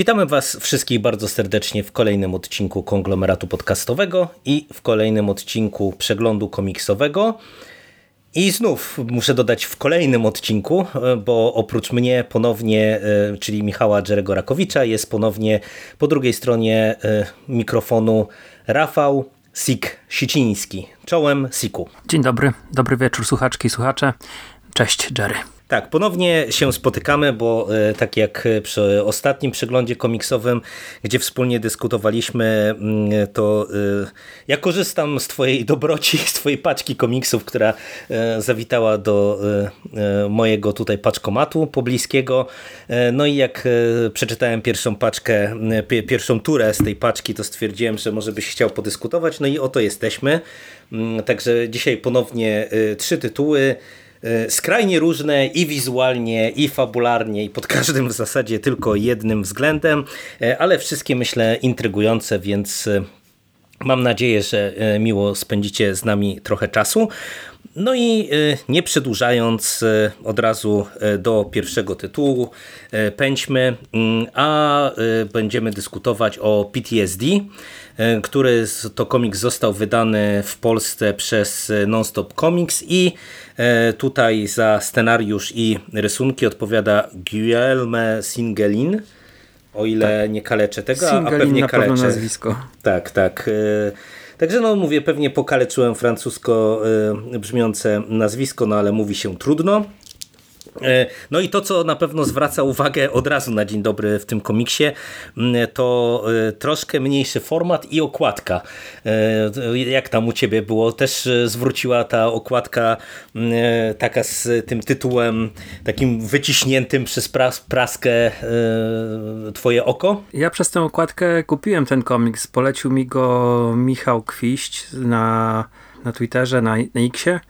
Witamy Was wszystkich bardzo serdecznie w kolejnym odcinku konglomeratu podcastowego i w kolejnym odcinku przeglądu komiksowego. I znów muszę dodać w kolejnym odcinku, bo oprócz mnie ponownie, e, czyli Michała Dżerego Rakowicza, jest ponownie po drugiej stronie e, mikrofonu Rafał Sik Siciński. Czołem Siku. Dzień dobry, dobry wieczór słuchaczki i słuchacze. Cześć Jerry. Tak, ponownie się spotykamy, bo e, tak jak przy ostatnim przeglądzie komiksowym, gdzie wspólnie dyskutowaliśmy, mm, to e, ja korzystam z Twojej dobroci, z Twojej paczki komiksów, która e, zawitała do mojego tutaj paczkomatu pobliskiego. No i jak przeczytałem pierwszą paczkę, pierwszą turę z tej paczki, to stwierdziłem, że może byś chciał podyskutować. No i oto jesteśmy. Mm, także dzisiaj ponownie trzy tytuły. E, skrajnie różne i wizualnie, i fabularnie, i pod każdym w zasadzie tylko jednym względem, e, ale wszystkie myślę intrygujące, więc e, mam nadzieję, że miło spędzicie z nami trochę czasu. No i nie przedłużając od razu do pierwszego tytułu, pędźmy, mm, a będziemy dyskutować o PTSD. E, który to komiks został wydany w Polsce przez e, Nonstop Comics i e, tutaj za scenariusz i rysunki odpowiada Guilherme Singelin, o ile tak. nie kaleczę tego, a pewnie kaleczę. nazwisko. Tak, tak. Także no mówię, pewnie pokaleczyłem francusko brzmiące nazwisko, no ale mówi się trudno. E, no i to, co na pewno zwraca uwagę od razu na dzień dobry w tym komiksie, to e, troszkę mniejszy format i okładka. E, jak tam u ciebie było? Też zwróciła ta okładka taka z tym tytułem takim wyciśniętym przez pras praskę twoje oko? Ja przez tę okładkę kupiłem ten komiks. Polecił mi go Michał Kwiść na, na Twitterze, na, na Xie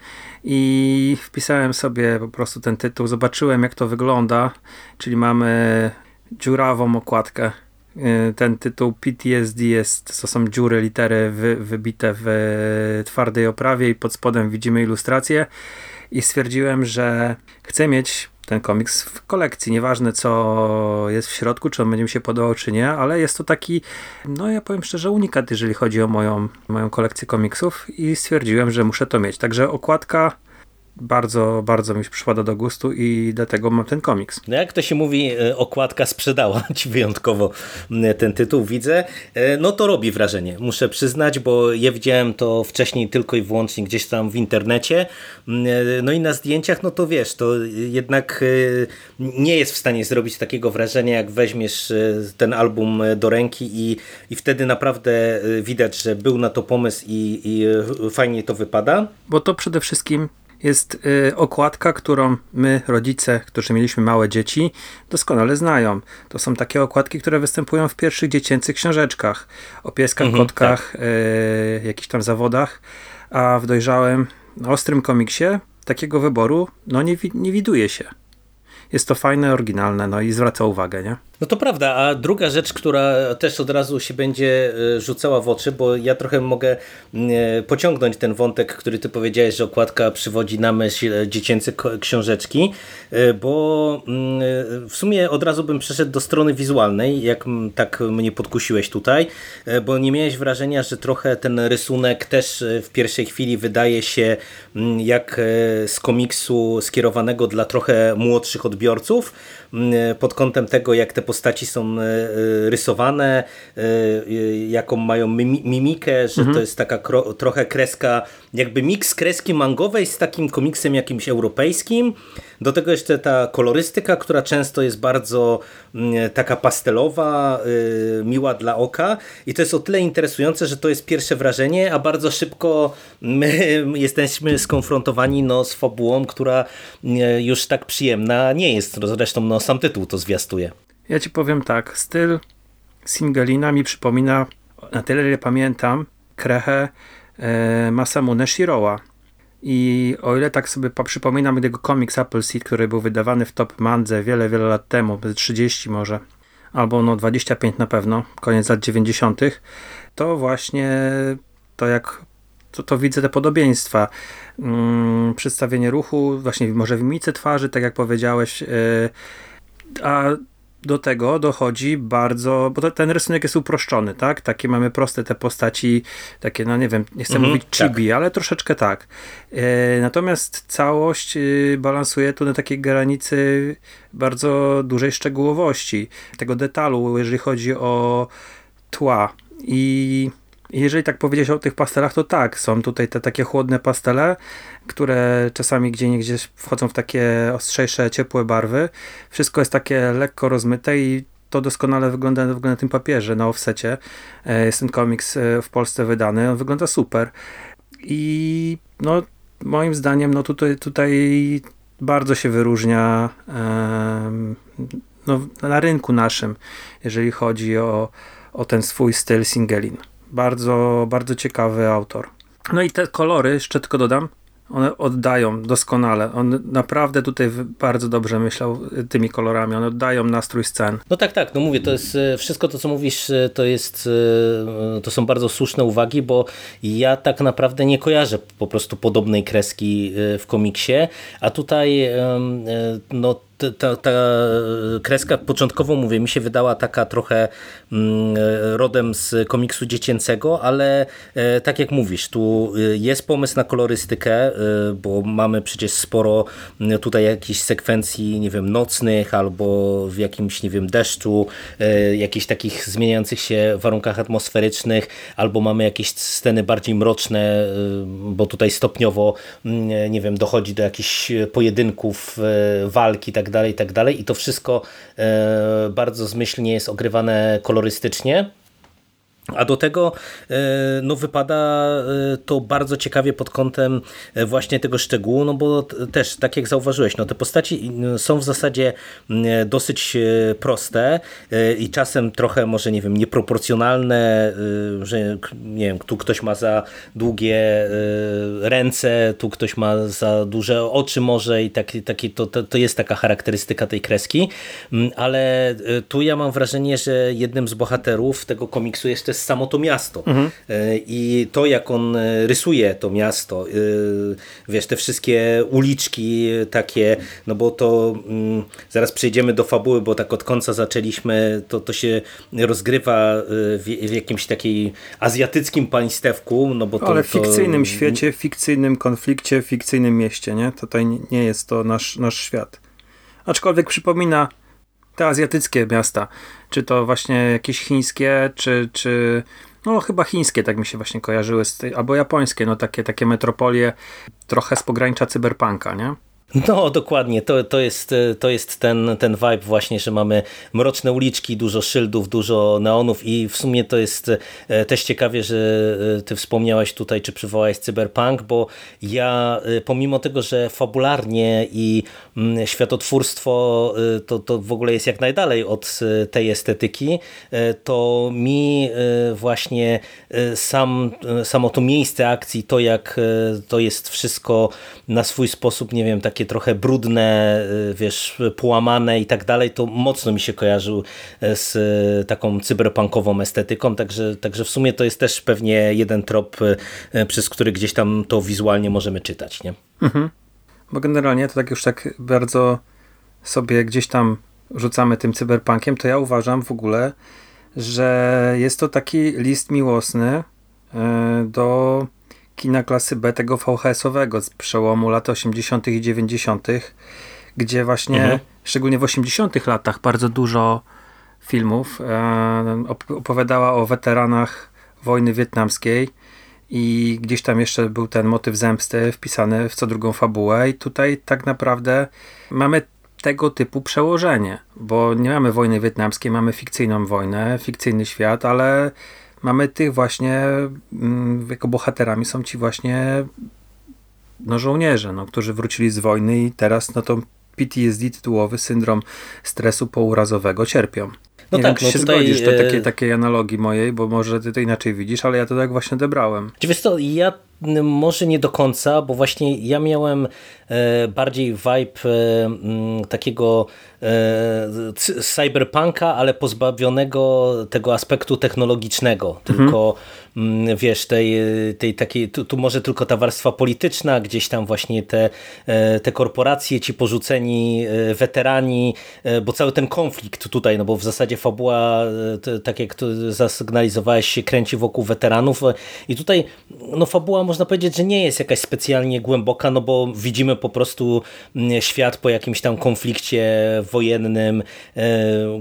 i wpisałem sobie po prostu ten tytuł, zobaczyłem jak to wygląda, czyli mamy dziurawą okładkę. Y, ten tytuł PTSD jest, to są dziury, litery wy, wybite w twardej oprawie i pod spodem widzimy ilustrację. I stwierdziłem, że chcę mieć ten komiks w kolekcji. Nieważne co jest w środku, czy on będzie mi się podobał, czy nie, ale jest to taki, no ja powiem szczerze, unikat, jeżeli chodzi o moją, moją kolekcję komiksów i stwierdziłem, że muszę to mieć. Także okładka bardzo, bardzo mi przyszła do gustu i dlatego mam ten komiks. No jak to się mówi, e, okładka sprzedała ci wyjątkowo ten tytuł, widzę. E, no to robi wrażenie, muszę przyznać, bo ja widziałem to wcześniej tylko i wyłącznie gdzieś tam w internecie. E, no i na zdjęciach, no to wiesz, to jednak nie jest w stanie zrobić takiego wrażenia, jak weźmiesz ten album do ręki i, i wtedy naprawdę widać, że był na to pomysł i, i fajnie to wypada. Bo to przede wszystkim jest y, okładka, którą my, rodzice, którzy mieliśmy małe dzieci, doskonale znają. To są takie okładki, które występują w pierwszych dziecięcych książeczkach o pieskach, mhm, kotkach, tak. y, jakichś tam zawodach, a w dojrzałym, ostrym komiksie takiego wyboru no nie, nie widuje się. Jest to fajne, oryginalne, no i zwraca uwagę, nie? No to prawda, a druga rzecz, która też od razu się będzie e, rzucała w oczy, bo ja trochę mogę e, pociągnąć ten wątek, który ty powiedziałeś, że okładka przywodzi na myśl dziecięce książeczki, e, bo w sumie od razu bym przeszedł do strony wizualnej, jak tak mnie podkusiłeś tutaj, bo nie miałeś wrażenia, że trochę ten rysunek też w pierwszej chwili wydaje się jak z komiksu skierowanego dla trochę młodszych odbiorców, pod kątem tego, jak te postaci są e, e, rysowane, e, jaką mają mimikę, że mhm. to jest taka trochę kreska, jakby miks kreski mangowej z takim komiksem jakimś europejskim. Do tego jeszcze ta kolorystyka, która często jest bardzo mm, taka pastelowa, miła dla oka i to jest o tyle interesujące, że to jest pierwsze wrażenie, a bardzo szybko my jesteśmy skonfrontowani no, z fabułą, która już tak przyjemna nie jest. Zresztą no, sam tytuł to zwiastuje. Ja ci powiem tak, styl Singelina mi przypomina, na tyle ile pamiętam, krechę Masamune Shiroa. I o ile tak sobie przypominam jego komiks Apple Seed, który był wydawany w Top Mandze wiele, wiele lat temu, 30 może, albo no 25 na pewno, koniec lat 90., to właśnie to jak to, to widzę te podobieństwa. Hmm, przedstawienie ruchu, właśnie może w mimice twarzy, tak jak powiedziałeś, yy, a do tego dochodzi bardzo, bo ten rysunek jest uproszczony, tak? Takie mamy proste te postaci, takie, no nie wiem, nie chcę mhm, mówić chibi, tak. ale troszeczkę tak. E, natomiast całość y, balansuje tu na takiej granicy bardzo dużej szczegółowości, tego detalu, jeżeli chodzi o tła. I jeżeli tak powiedzieć o tych pastelach, to tak, są tutaj te takie chłodne pastele, które czasami gdzie niegdzie wchodzą w takie ostrzejsze, ciepłe barwy. Wszystko jest takie lekko rozmyte i to doskonale wygląda, wygląda na tym papierze, na offsecie. E, jest ten komiks e, w Polsce wydany, on wygląda super. I no, moim zdaniem, no tutaj, tutaj bardzo się wyróżnia no, na rynku naszym, jeżeli chodzi o, o ten swój styl Singelin. Bardzo, bardzo ciekawy autor. No i te kolory, jeszcze tylko dodam, one oddają doskonale. On naprawdę tutaj bardzo dobrze myślał y, tymi kolorami. One oddają nastrój scen. No tak, tak. No mówię, to jest y, wszystko to, co mówisz, y, to jest to są bardzo słuszne uwagi, bo ja tak naprawdę nie kojarzę po prostu podobnej kreski w komiksie, a tutaj no ta, ta kreska początkowo, mówię, mi się wydała taka trochę mm, rodem z komiksu dziecięcego, ale e, tak jak mówisz, tu e, jest pomysł na kolorystykę, e, bo mamy przecież sporo tutaj jakichś sekwencji, nie wiem, nocnych albo w jakimś, nie wiem, deszczu, jakichś takich zmieniających się warunkach atmosferycznych, albo mamy jakieś sceny bardziej mroczne, bo tutaj stopniowo, nie wiem, dochodzi do jakichś pojedynków, walki, tak dalej, i tak dalej. I to wszystko e, bardzo zmyślnie jest ogrywane kolorystycznie. A do tego e, no, wypada e, to bardzo ciekawie pod kątem e, właśnie tego szczegółu, no bo też, tak jak zauważyłeś, no, te postaci są w zasadzie dosyć proste i czasem trochę może, nie wiem, nieproporcjonalne, że nie wiem, tu ktoś ma za długie ręce, tu ktoś ma za duże oczy może i taki, taki, to, to, to jest taka charakterystyka tej kreski, ale tu ja mam wrażenie, że jednym z bohaterów tego komiksu jest samo to miasto. Mhm. E, I to, jak on e, rysuje to miasto, e, wiesz, te wszystkie uliczki takie, no bo to mm, zaraz przejdziemy do fabuły, bo tak od końca zaczęliśmy, to, to się rozgrywa w, w jakimś takiej azjatyckim państewku, no bo to, Ale w fikcyjnym to... świecie, fikcyjnym konflikcie, fikcyjnym mieście, nie? Tutaj nie jest to nasz, nasz świat. Aczkolwiek przypomina te azjatyckie miasta, czy to właśnie jakieś chińskie, czy, czy no chyba chińskie, tak mi się właśnie kojarzyły, tej, albo japońskie, no takie, takie metropolie trochę z pogranicza cyberpunka, nie? No, dokładnie. To, to jest, to jest ten, ten vibe właśnie, że mamy mroczne uliczki, dużo szyldów, dużo neonów i w sumie to jest e, też ciekawie, że e, ty wspomniałaś tutaj, czy przywołałeś cyberpunk, bo ja e, pomimo tego, że fabularnie i mm, światotwórstwo to, to w ogóle jest jak najdalej od tej estetyki, to mi właśnie sam, samo to miejsce akcji, to jak to jest wszystko na swój sposób, nie wiem, takie trochę brudne, y, wiesz, połamane i tak dalej, to mocno mi się kojarzył e, z e, taką cyberpunkową estetyką, także, także w sumie to jest też pewnie jeden trop, przez który gdzieś tam to wizualnie możemy czytać, nie? Mhm. Bo generalnie to tak już tak bardzo sobie gdzieś tam rzucamy tym cyberpunkiem, to ja uważam w ogóle, że jest to taki list miłosny do kina klasy B, tego VHS-owego z przełomu lat 80. i 90., gdzie właśnie, mhm. szczególnie w 80. latach, bardzo dużo filmów e, opowiadała o weteranach wojny wietnamskiej i gdzieś tam jeszcze był ten motyw zemsty wpisany w co drugą fabułę i tutaj tak naprawdę mamy tego typu przełożenie, bo nie mamy wojny wietnamskiej, mamy fikcyjną wojnę, fikcyjny świat, ale mamy tych właśnie, mm, jako bohaterami są ci właśnie no, żołnierze, no, którzy wrócili z wojny i teraz no to PTSD tytułowy, syndrom stresu pourazowego cierpią. No nie tak, wiem, czy się tutaj... zgodzisz do takiej, e, takiej analogii mojej, bo może ty to inaczej widzisz, ale ja to tak właśnie odebrałem. Wiesz co, ja może nie do końca, bo właśnie ja miałem e, bardziej vibe e, takiego cyberpunka, ale pozbawionego tego aspektu technologicznego. Mhm. Tylko wiesz, tej, tej takiej, tu, tu może tylko ta warstwa polityczna, gdzieś tam właśnie te, te korporacje, ci porzuceni weterani, bo cały ten konflikt tutaj, no bo w zasadzie fabuła, tak jak zasygnalizowałeś, się kręci wokół weteranów i tutaj no fabuła można powiedzieć, że nie jest jakaś specjalnie głęboka, no bo widzimy po prostu mm, świat po jakimś tam konflikcie wojennym,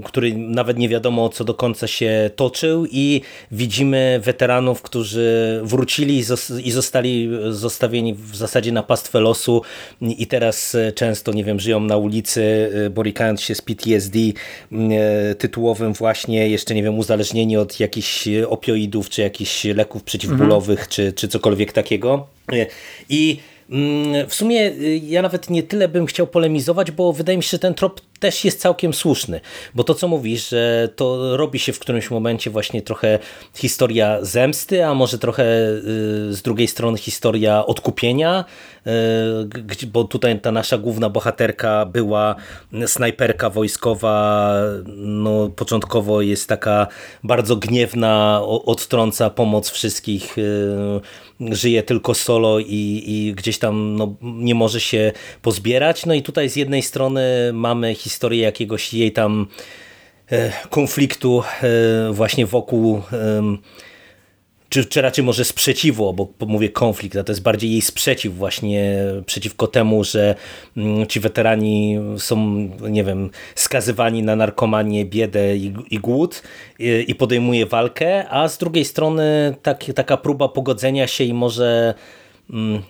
który nawet nie wiadomo co do końca się toczył i widzimy weteranów, którzy wrócili i zostali zostawieni w zasadzie na pastwę losu i teraz e, często, nie wiem, żyją na ulicy, e, borykając się z PTSD e, tytułowym właśnie, jeszcze nie wiem, uzależnieni od jakichś opioidów, czy jakichś leków przeciwbólowych, mhm. czy, czy cokolwiek takiego. I Mm, w sumie ja nawet nie tyle bym chciał polemizować, bo wydaje mi się, że ten trop też jest całkiem słuszny, bo to co mówisz, że to robi się w którymś momencie właśnie trochę historia zemsty, a może trochę y, z drugiej strony historia odkupienia, y, bo tutaj ta nasza główna bohaterka była snajperka wojskowa, no początkowo jest taka bardzo gniewna, odtrąca pomoc wszystkich, żyje tylko solo i, i gdzieś tam no, nie może się pozbierać. No i tutaj z jednej strony mamy historię jakiegoś jej tam e, konfliktu e, właśnie wokół czy, czy raczej może sprzeciwu, bo mówię konflikt, a to jest bardziej jej sprzeciw właśnie przeciwko temu, że mm, ci weterani są, nie wiem, skazywani na narkomanię, biedę i, i głód i, i podejmuje walkę, a z drugiej strony tak, taka próba pogodzenia się i może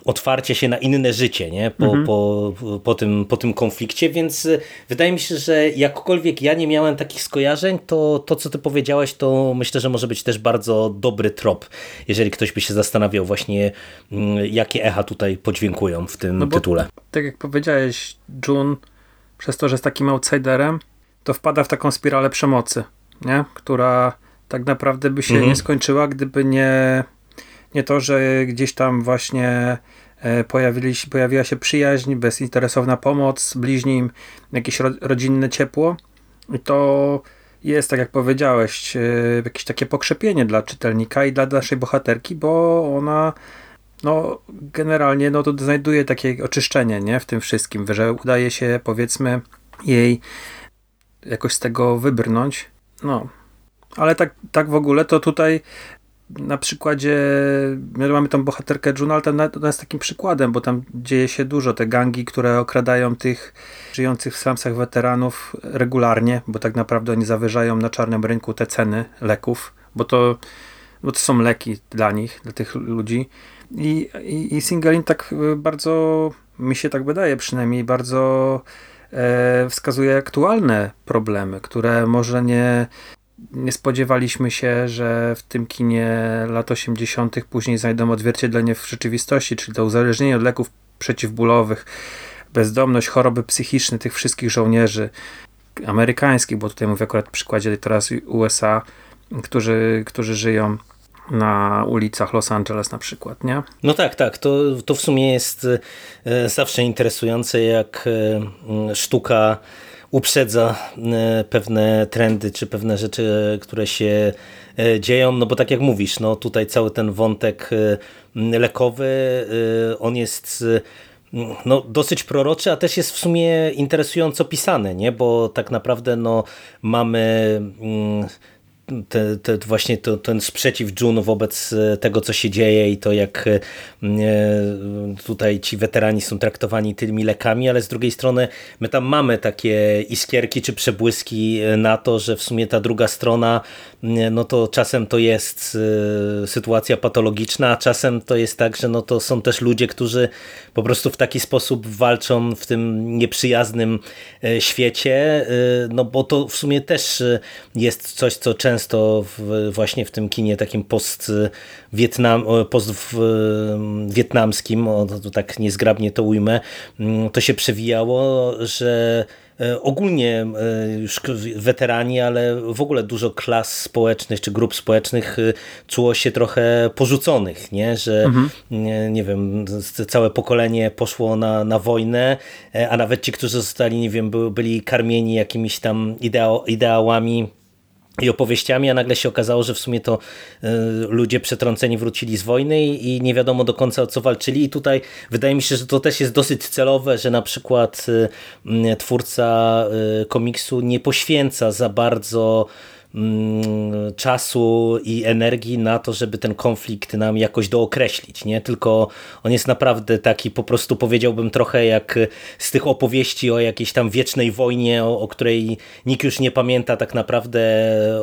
otwarcie się na inne życie nie? Po, mhm. po, po, tym, po tym konflikcie, więc y, wydaje mi się, że jakkolwiek ja nie miałem takich skojarzeń, to to, co ty powiedziałeś, to myślę, że może być też bardzo dobry trop, jeżeli ktoś by się zastanawiał właśnie, mm, jakie echa tutaj podźwiękują w tym no bo, tytule. Tak jak powiedziałeś, June, przez to, że jest takim outsiderem, to wpada w taką spiralę przemocy, nie? która tak naprawdę by się mhm. nie skończyła, gdyby nie nie to, że gdzieś tam właśnie e, pojawili, pojawiła się przyjaźń, bezinteresowna pomoc bliźnim, jakieś ro, rodzinne ciepło. I to jest, tak jak powiedziałeś, e, jakieś takie pokrzepienie dla czytelnika i dla naszej bohaterki, bo ona no, generalnie no, to znajduje takie oczyszczenie nie? w tym wszystkim, że udaje się powiedzmy jej jakoś z tego wybrnąć. No, ale tak, tak w ogóle to tutaj na przykładzie, my mamy tą bohaterkę Junal, to jest takim przykładem, bo tam dzieje się dużo, te gangi, które okradają tych żyjących w slumsach weteranów regularnie, bo tak naprawdę oni zawyżają na czarnym rynku te ceny leków, bo to, bo to są leki dla nich, dla tych ludzi. I, i, i tak bardzo, mi się tak wydaje przynajmniej, bardzo e, wskazuje aktualne problemy, które może nie nie spodziewaliśmy się, że w tym kinie lat 80. później znajdą odzwierciedlenie w rzeczywistości, czyli to uzależnienie od leków przeciwbólowych, bezdomność, choroby psychiczne tych wszystkich żołnierzy amerykańskich, bo tutaj mówię akurat w przykładzie teraz USA, którzy, którzy żyją na ulicach Los Angeles na przykład, nie? No tak, tak. To, to w sumie jest e, zawsze interesujące, jak e, sztuka uprzedza e, pewne trendy, czy pewne rzeczy, które się dzieją, no bo tak jak mówisz, no tutaj cały ten wątek lekowy, on jest no, dosyć proroczy, a też jest w sumie interesująco pisany, nie? bo tak naprawdę no, mamy te, te, właśnie to, ten sprzeciw June wobec e, tego, co się dzieje i to, jak e, tutaj ci weterani są traktowani tymi lekami, ale z drugiej strony my tam mamy takie iskierki czy przebłyski e, na to, że w sumie ta druga strona, no to czasem to jest sytuacja patologiczna, a czasem to jest tak, że no to są też ludzie, którzy po prostu w taki sposób walczą w tym nieprzyjaznym świecie, no bo to w sumie też jest coś, co często w, właśnie w tym kinie takim post-wietnam, post-wietnamskim, to tak niezgrabnie to ujmę, mm, to się przewijało, że e, ogólnie e, już weterani, ale w ogóle dużo klas społecznych czy grup społecznych e, czuło się trochę porzuconych, nie? że mhm. nie, nie, wiem, całe pokolenie poszło na, na wojnę, a nawet ci, którzy zostali, nie wiem, byli karmieni jakimiś tam ideałami i opowieściami, a nagle się okazało, że w sumie to y, ludzie przetrąceni wrócili z wojny i nie wiadomo do końca o co walczyli. I tutaj wydaje mi się, że to też jest dosyć celowe, że na przykład y, twórca y, komiksu nie poświęca za bardzo czasu i energii na to, żeby ten konflikt nam jakoś dookreślić, nie? Tylko on jest naprawdę taki, po prostu powiedziałbym trochę jak z tych opowieści o jakiejś tam wiecznej wojnie, o, o której nikt już nie pamięta tak naprawdę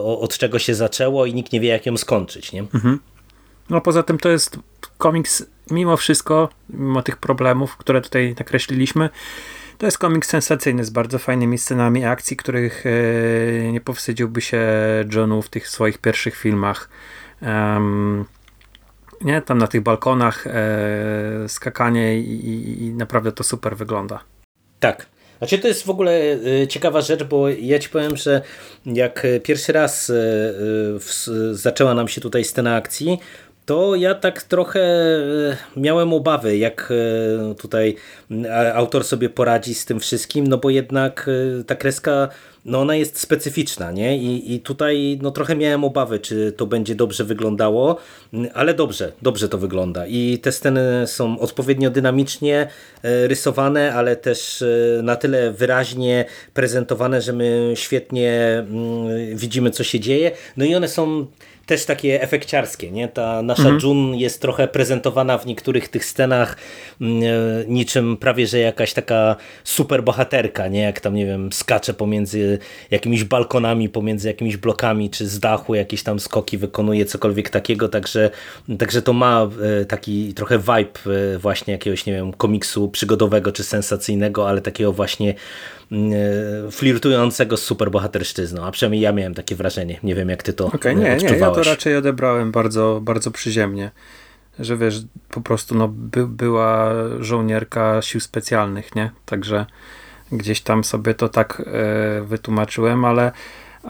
od czego się zaczęło i nikt nie wie jak ją skończyć, nie? Mhm. No poza tym to jest komiks mimo wszystko, mimo tych problemów, które tutaj nakreśliliśmy, to jest komiks sensacyjny z bardzo fajnymi scenami akcji, których e, nie powstydziłby się Johnu w tych swoich pierwszych filmach. Um, nie, tam na tych balkonach e, skakanie i, i, naprawdę to super wygląda. Tak. Znaczy to jest w ogóle e, ciekawa rzecz, bo ja ci powiem, że jak pierwszy raz zaczęła nam się tutaj scena akcji, to ja tak trochę e, miałem obawy, jak e, tutaj autor sobie poradzi z tym wszystkim, no bo jednak e, ta kreska, no ona jest specyficzna, nie? I, i tutaj no trochę miałem obawy, czy to będzie dobrze wyglądało, ale dobrze, dobrze to wygląda i te sceny są odpowiednio dynamicznie rysowane, ale też na tyle wyraźnie prezentowane, że my świetnie widzimy, co się dzieje, no i one są też takie efekciarskie, nie? Ta nasza mhm. Jun jest trochę prezentowana w niektórych tych scenach mm, e, niczym prawie, że jakaś taka super bohaterka, nie? Jak tam, nie wiem, skacze pomiędzy jakimiś balkonami, pomiędzy jakimiś blokami, czy z dachu jakieś tam skoki wykonuje, cokolwiek takiego, także, także to ma e, taki trochę vibe e, właśnie jakiegoś, nie wiem, komiksu przygodowego, czy sensacyjnego, ale takiego właśnie flirtującego z superbohaterszczyzną, a przynajmniej ja miałem takie wrażenie. Nie wiem, jak ty to okay, nie, odczuwałeś. Nie, ja to raczej odebrałem bardzo, bardzo przyziemnie. Że wiesz, po prostu no, by, była żołnierka sił specjalnych, nie? Także gdzieś tam sobie to tak e, wytłumaczyłem, ale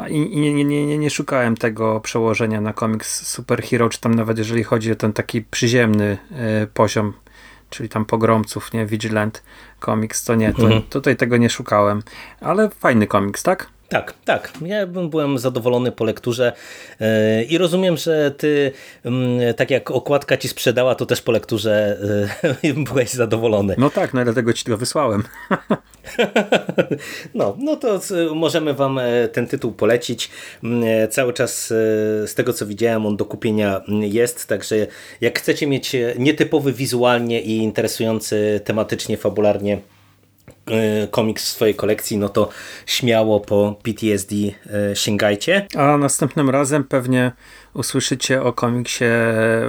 i, nie, nie, nie, nie szukałem tego przełożenia na komiks superhero, czy tam nawet jeżeli chodzi o ten taki przyziemny e, poziom czyli tam pogromców, nie? Vigilant Comics, to nie, to, mhm. tutaj tego nie szukałem, ale fajny komiks, tak? Tak, tak. Ja byłem zadowolony po lekturze e, i rozumiem, że ty, mm, tak jak okładka ci sprzedała, to też po lekturze e, byłeś zadowolony. No tak, no dlatego ci go wysłałem. No, no to możemy wam e, ten tytuł polecić. Mm, cały czas z tego co widziałem on do kupienia jest, także jak chcecie mieć nietypowy wizualnie i interesujący tematycznie, fabularnie E, komiks w swojej kolekcji, no to śmiało po PTSD e, sięgajcie. A następnym razem pewnie usłyszycie o komiksie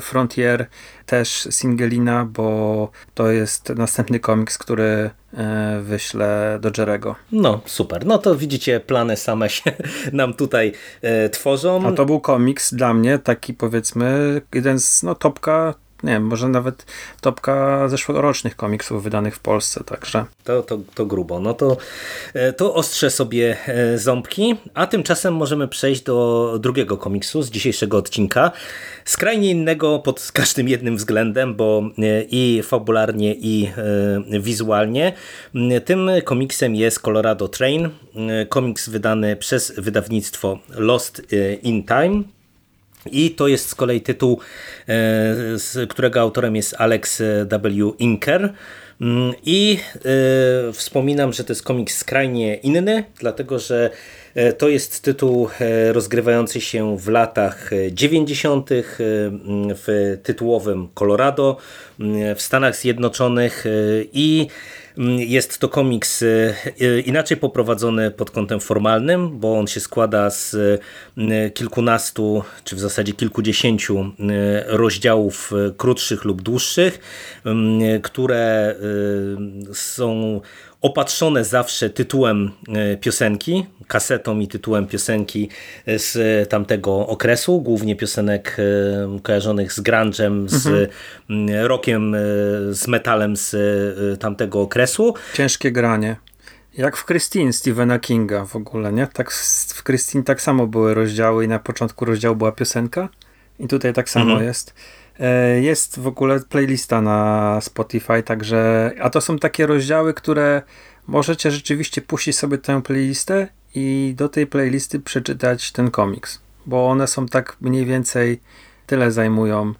Frontier, też Singelina, bo to jest następny komiks, który e, wyślę do Jerego. No, super. No to widzicie, plany same się nam tutaj tworzą. A to był komiks dla mnie, taki powiedzmy, jeden z no, topka nie wiem, może nawet topka zeszłorocznych komiksów wydanych w Polsce, także. To, to, to grubo. No to, e, to ostrze sobie e, ząbki, a tymczasem możemy przejść do drugiego komiksu z dzisiejszego odcinka. Skrajnie innego pod każdym jednym względem, bo e, i fabularnie, i wizualnie. Tym komiksem jest Colorado Train, komiks wydany przez wydawnictwo Lost in Time. I to jest z kolei tytuł, e, którego autorem jest Alex W. Inker. Mm, I e, wspominam, że to jest komiks skrajnie inny, dlatego że e, to jest tytuł rozgrywający się w latach 90. w tytułowym Colorado w Stanach Zjednoczonych i Mm, jest to komiks y, y, inaczej poprowadzony pod kątem formalnym, bo on się składa z y, kilkunastu, czy w zasadzie kilkudziesięciu rozdziałów krótszych lub dłuższych, mm, które są opatrzone zawsze tytułem piosenki, kasetą i tytułem piosenki z tamtego okresu, głównie piosenek kojarzonych z grunge'em, z mhm. rockiem, z metalem z tamtego okresu. Ciężkie granie. Jak w Christine Stephena Kinga w ogóle, nie? Tak w Christine tak samo były rozdziały i na początku rozdziału była piosenka i tutaj tak samo mhm. jest. E, jest w ogóle playlista na Spotify, także, a to są takie rozdziały, które możecie rzeczywiście puścić sobie tę playlistę i do tej playlisty przeczytać ten komiks, bo one są tak mniej więcej tyle zajmują.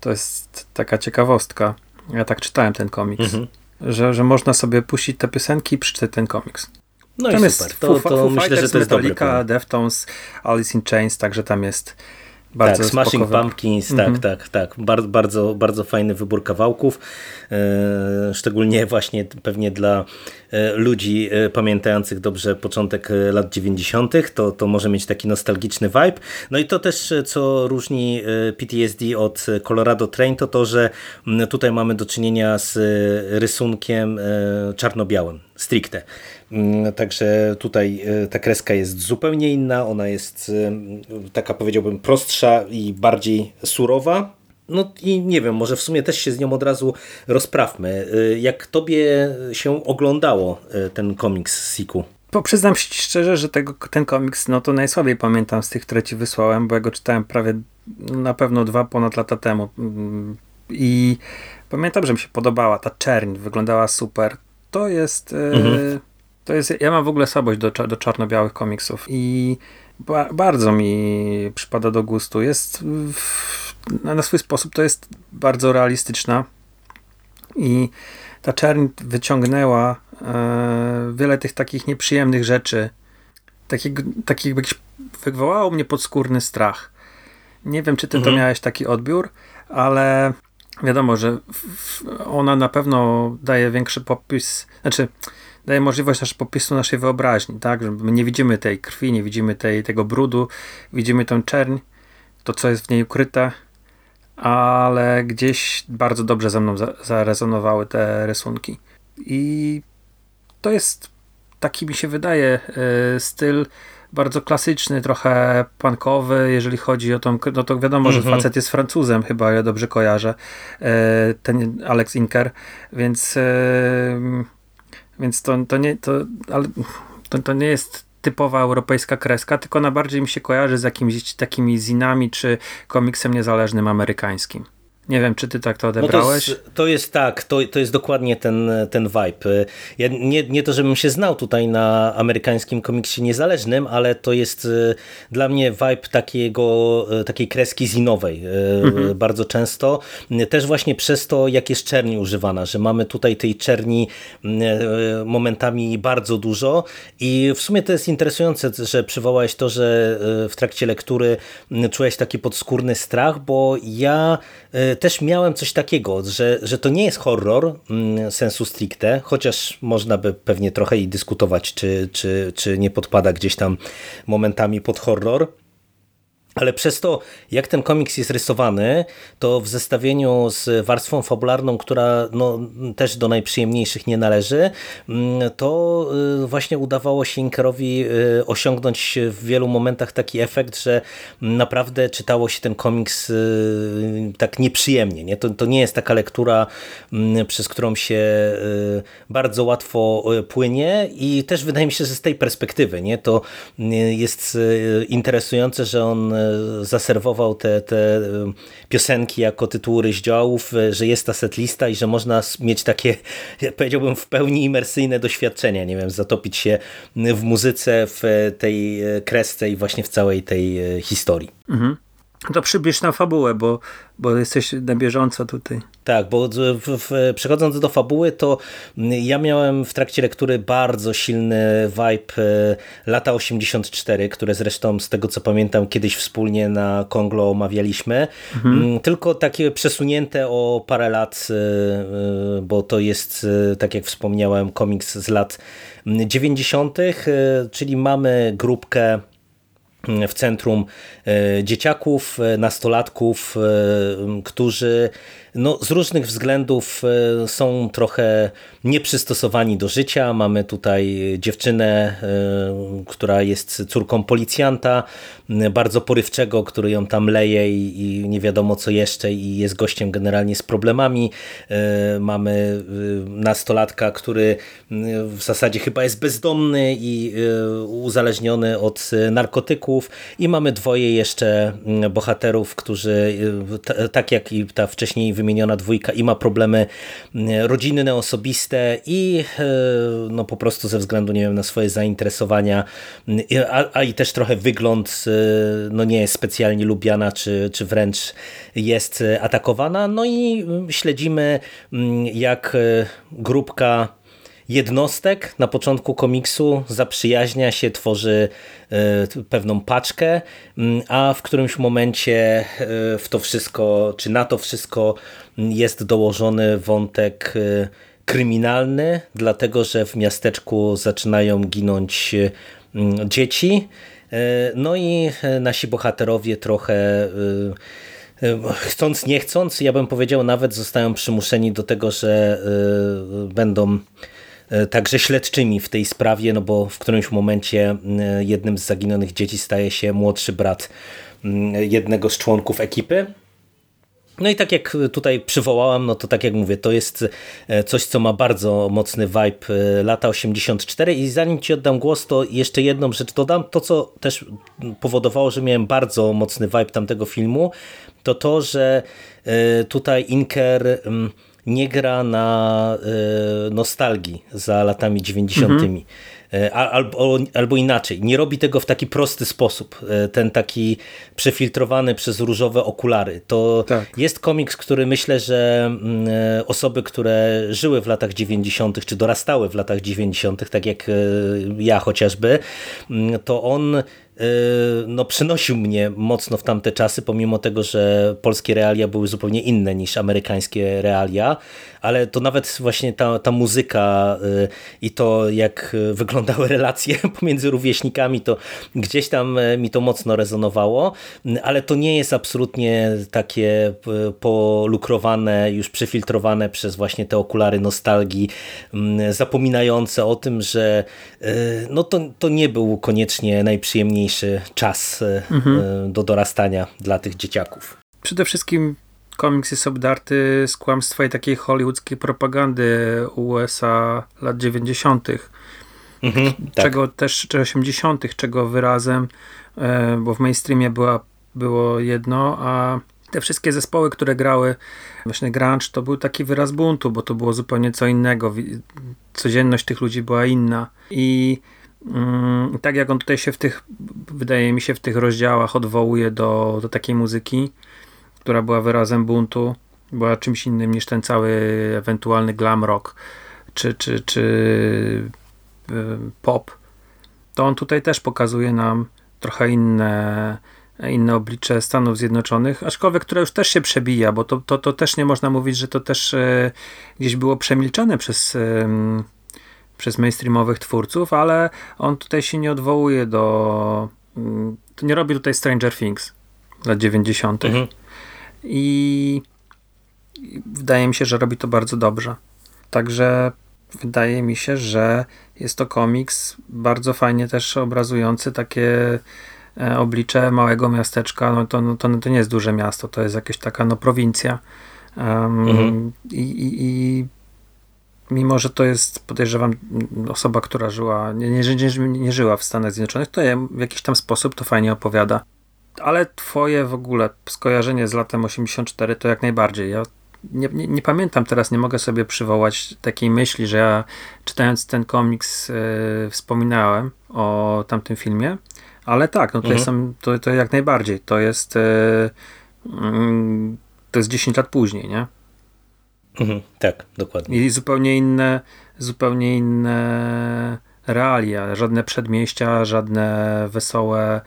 To jest taka ciekawostka. Ja tak czytałem ten komiks, mhm. Że, że można sobie puścić te piosenki i przeczytać ten komiks. No tam i super. To, to, to myślę, że to jest Metallica, Deftones, Alice in Chains, także tam jest bardzo tak, Smashing spokowy. Pumpkins, tak, mhm. tak, tak. Bardzo, bardzo, bardzo fajny wybór kawałków. E, szczególnie właśnie pewnie dla e, ludzi e, pamiętających dobrze początek lat 90. To, to może mieć taki nostalgiczny vibe. No i to też, co różni PTSD od Colorado Train, to to, że tutaj mamy do czynienia z rysunkiem czarno-białym, stricte. Mm, także tutaj e, ta kreska jest zupełnie inna, ona jest e, taka powiedziałbym prostsza i bardziej surowa. No i nie wiem, może w sumie też się z nią od razu rozprawmy. E, jak tobie się oglądało ten komiks Siku? Bo przyznam szczerze, że tego, ten komiks no to najsłabiej pamiętam z tych, które ci wysłałem, bo ja go czytałem prawie na pewno dwa ponad lata temu. Mm, I pamiętam, że mi się podobała ta czerń, wyglądała super. To jest... Mhm. To jest, ja mam w ogóle słabość do, do czarno-białych komiksów i ba, bardzo mi przypada do gustu. Jest w, na swój sposób to jest bardzo realistyczna i ta czerń wyciągnęła e, wiele tych takich nieprzyjemnych rzeczy. Takich, takich jakiś, wywołało mnie podskórny strach. Nie wiem, czy ty mhm. to miałeś taki odbiór, ale wiadomo, że w, ona na pewno daje większy popis, znaczy daje możliwość też popisu naszej wyobraźni, tak? Że my nie widzimy tej krwi, nie widzimy tej, tego brudu, widzimy tę czerń, to co jest w niej ukryte, ale gdzieś bardzo dobrze ze mną za, zarezonowały te rysunki. I to jest taki mi się wydaje yy, styl bardzo klasyczny, trochę punkowy, jeżeli chodzi o tą, no to wiadomo, mm -hmm. że mhm. facet jest Francuzem, chyba ja dobrze kojarzę, yy, ten Alex Inker, więc więc to, to nie, to, ale to, to nie jest typowa europejska kreska, tylko na bardziej mi się kojarzy z jakimiś takimi zinami czy komiksem niezależnym amerykańskim. Nie wiem, czy ty tak to odebrałeś? No to, jest, to, jest, tak, to, to jest dokładnie ten, ten vibe. Ja nie, nie to, żebym się znał tutaj na amerykańskim komiksie niezależnym, ale to jest e, dla mnie vibe takiego, e, takiej kreski zinowej e, mhm. bardzo często. Też właśnie przez to, jak jest czerni używana, że mamy tutaj tej czerni momentami bardzo dużo i w sumie to jest interesujące, że przywołałeś to, że w trakcie lektury czułeś taki podskórny strach, bo ja też miałem coś takiego, że, że to nie jest horror mm, sensu stricte, chociaż można by pewnie trochę i dyskutować, czy, czy, czy nie podpada gdzieś tam momentami pod horror, ale przez to, jak ten komiks jest rysowany, to w zestawieniu z warstwą fabularną, która no, też do najprzyjemniejszych nie należy, mm, to y, właśnie udawało się Inkerowi y, osiągnąć w wielu momentach taki efekt, że naprawdę czytało się ten komiks y, tak nieprzyjemnie. Nie? To, to nie jest taka lektura, mm, przez którą się bardzo łatwo płynie i też wydaje mi się, że z tej perspektywy nie? to jest interesujące, że on zaserwował te, te piosenki jako tytuły rozdziałów, że jest ta setlista i że można mieć takie, powiedziałbym, w pełni imersyjne doświadczenia, nie wiem, zatopić się w muzyce, w tej kresce i właśnie w całej tej historii. Mhm. To przybliż na fabułę, bo, bo jesteś na bieżąco tutaj. Tak, bo w, w, przechodząc do fabuły, to ja miałem w trakcie lektury bardzo silny vibe e, lata 84, które zresztą z tego co pamiętam kiedyś wspólnie na Konglo omawialiśmy. Mhm. Mm, tylko takie przesunięte o parę lat, e, e, bo to jest, tak jak wspomniałem, komiks z lat 90., czyli mamy grupkę w centrum dzieciaków, nastolatków, którzy no, z różnych względów e, są trochę nieprzystosowani do życia. Mamy tutaj dziewczynę, e, która jest córką policjanta, bardzo porywczego, który ją tam leje i nie wiadomo co jeszcze i jest gościem generalnie z problemami. E, mamy nastolatka, który w zasadzie chyba jest bezdomny i uzależniony od narkotyków i mamy dwoje jeszcze bohaterów, którzy tak jak i ta wcześniej wymieniona dwójka i ma problemy rodzinne, osobiste i no po prostu ze względu, nie wiem, na swoje zainteresowania, a, a i też trochę wygląd no nie jest specjalnie lubiana, czy, czy wręcz jest atakowana. No i śledzimy jak grupka jednostek na początku komiksu zaprzyjaźnia się, tworzy e, pewną paczkę, mm, a w którymś momencie e, w to wszystko, czy na to wszystko jest dołożony wątek e, kryminalny, dlatego że w miasteczku zaczynają ginąć dzieci. No i nasi bohaterowie trochę chcąc nie chcąc, ja bym powiedział nawet zostają przymuszeni do tego, że będą także śledczymi w tej sprawie, no bo w którymś momencie e, jednym z zaginionych dzieci staje się młodszy brat jednego z członków ekipy. No i tak jak tutaj przywołałam, no to tak jak mówię, to jest e, coś, co ma bardzo mocny vibe lata 84 i zanim ci oddam głos, to jeszcze jedną rzecz dodam. To, co też powodowało, że miałem bardzo mocny vibe tamtego filmu, to to, że tutaj Inker nie gra na e, nostalgii za latami 90. Mhm. E, albo, albo inaczej, nie robi tego w taki prosty sposób, e, ten taki przefiltrowany przez różowe okulary. To tak. jest komiks, który myślę, że mm, osoby, które żyły w latach 90., czy dorastały w latach 90., tak jak ja chociażby, mm, to on no, przynosił mnie mocno w tamte czasy, pomimo tego, że polskie realia były zupełnie inne niż amerykańskie realia, ale to nawet właśnie ta, ta muzyka yy, i to, jak wyglądały relacje pomiędzy rówieśnikami, to gdzieś tam yy, mi to mocno rezonowało, ale to nie jest absolutnie takie polukrowane, już przefiltrowane przez właśnie te okulary nostalgii, zapominające o tym, że no to, to nie był koniecznie najprzyjemniejszy czas mhm. Do dorastania dla tych dzieciaków. Przede wszystkim komiks jest obdarty z kłamstwa i takiej hollywoodzkiej propagandy USA lat 90. Mhm, tak. czego tak. też, czy 80., czego wyrazem, e, bo w mainstreamie była, było jedno, a te wszystkie zespoły, które grały właśnie grunge, to był taki wyraz buntu, bo to było zupełnie co innego. Codzienność tych ludzi była inna. I Mm, tak jak on tutaj się w tych, wydaje mi się, w tych rozdziałach odwołuje do, do takiej muzyki, która była wyrazem buntu, była czymś innym niż ten cały ewentualny glam rock czy, czy, czy y, pop, to on tutaj też pokazuje nam trochę inne, inne oblicze Stanów Zjednoczonych, aczkolwiek które już też się przebija, bo to, to, to też nie można mówić, że to też y, gdzieś było przemilczane przez przez mainstreamowych twórców, ale on tutaj się nie odwołuje do. Mm, nie robi tutaj Stranger Things lat 90. Mhm. I wydaje mi się, że robi to bardzo dobrze. Także wydaje mi się, że jest to komiks bardzo fajnie też obrazujący takie e, oblicze małego miasteczka. No to, no to, to nie jest duże miasto, to jest jakaś taka no, prowincja. Um, mhm. i, i, I mimo że to jest, podejrzewam, osoba, która żyła, nie, nie, nie, nie żyła w Stanach Zjednoczonych, to je w jakiś tam sposób to fajnie opowiada. Ale twoje w ogóle skojarzenie z latem 84 to jak najbardziej. Ja nie, nie, nie, pamiętam teraz, nie mogę sobie przywołać takiej myśli, że ja czytając ten komiks yy, wspominałem o tamtym filmie, ale tak, no tutaj mhm. są, to, to jak najbardziej. To jest yy, yy, to jest 10 lat później, nie? Mhm, tak, dokładnie. I zupełnie inne, zupełnie inne realia, żadne przedmieścia, żadne wesołe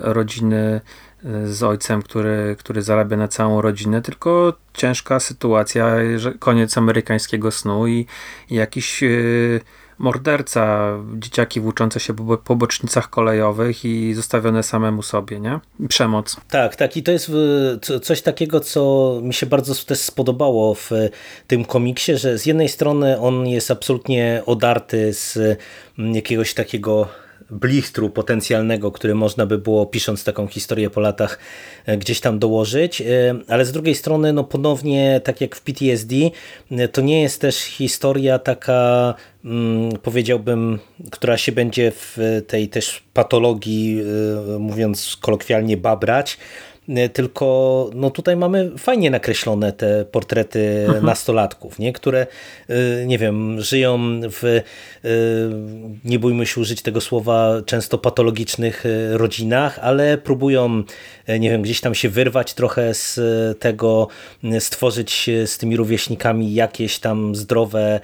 rodziny e, z ojcem, który, który zarabia na całą rodzinę, tylko ciężka sytuacja, koniec amerykańskiego snu i, i jakiś e, morderca, dzieciaki włóczące się po bocznicach kolejowych i zostawione samemu sobie, nie? Przemoc. Tak, tak i to jest coś takiego, co mi się bardzo też spodobało w tym komiksie, że z jednej strony on jest absolutnie odarty z jakiegoś takiego blichtru potencjalnego, który można by było pisząc taką historię po latach e, gdzieś tam dołożyć, e, ale z drugiej strony no ponownie tak jak w PTSD e, to nie jest też historia taka mm, powiedziałbym, która się będzie w tej też patologii mówiąc kolokwialnie babrać, tylko no tutaj mamy fajnie nakreślone te portrety mhm. nastolatków, nie? które nie wiem, żyją w nie bójmy się użyć tego słowa, często patologicznych rodzinach, ale próbują nie wiem, gdzieś tam się wyrwać trochę z tego, stworzyć z tymi rówieśnikami jakieś tam zdrowe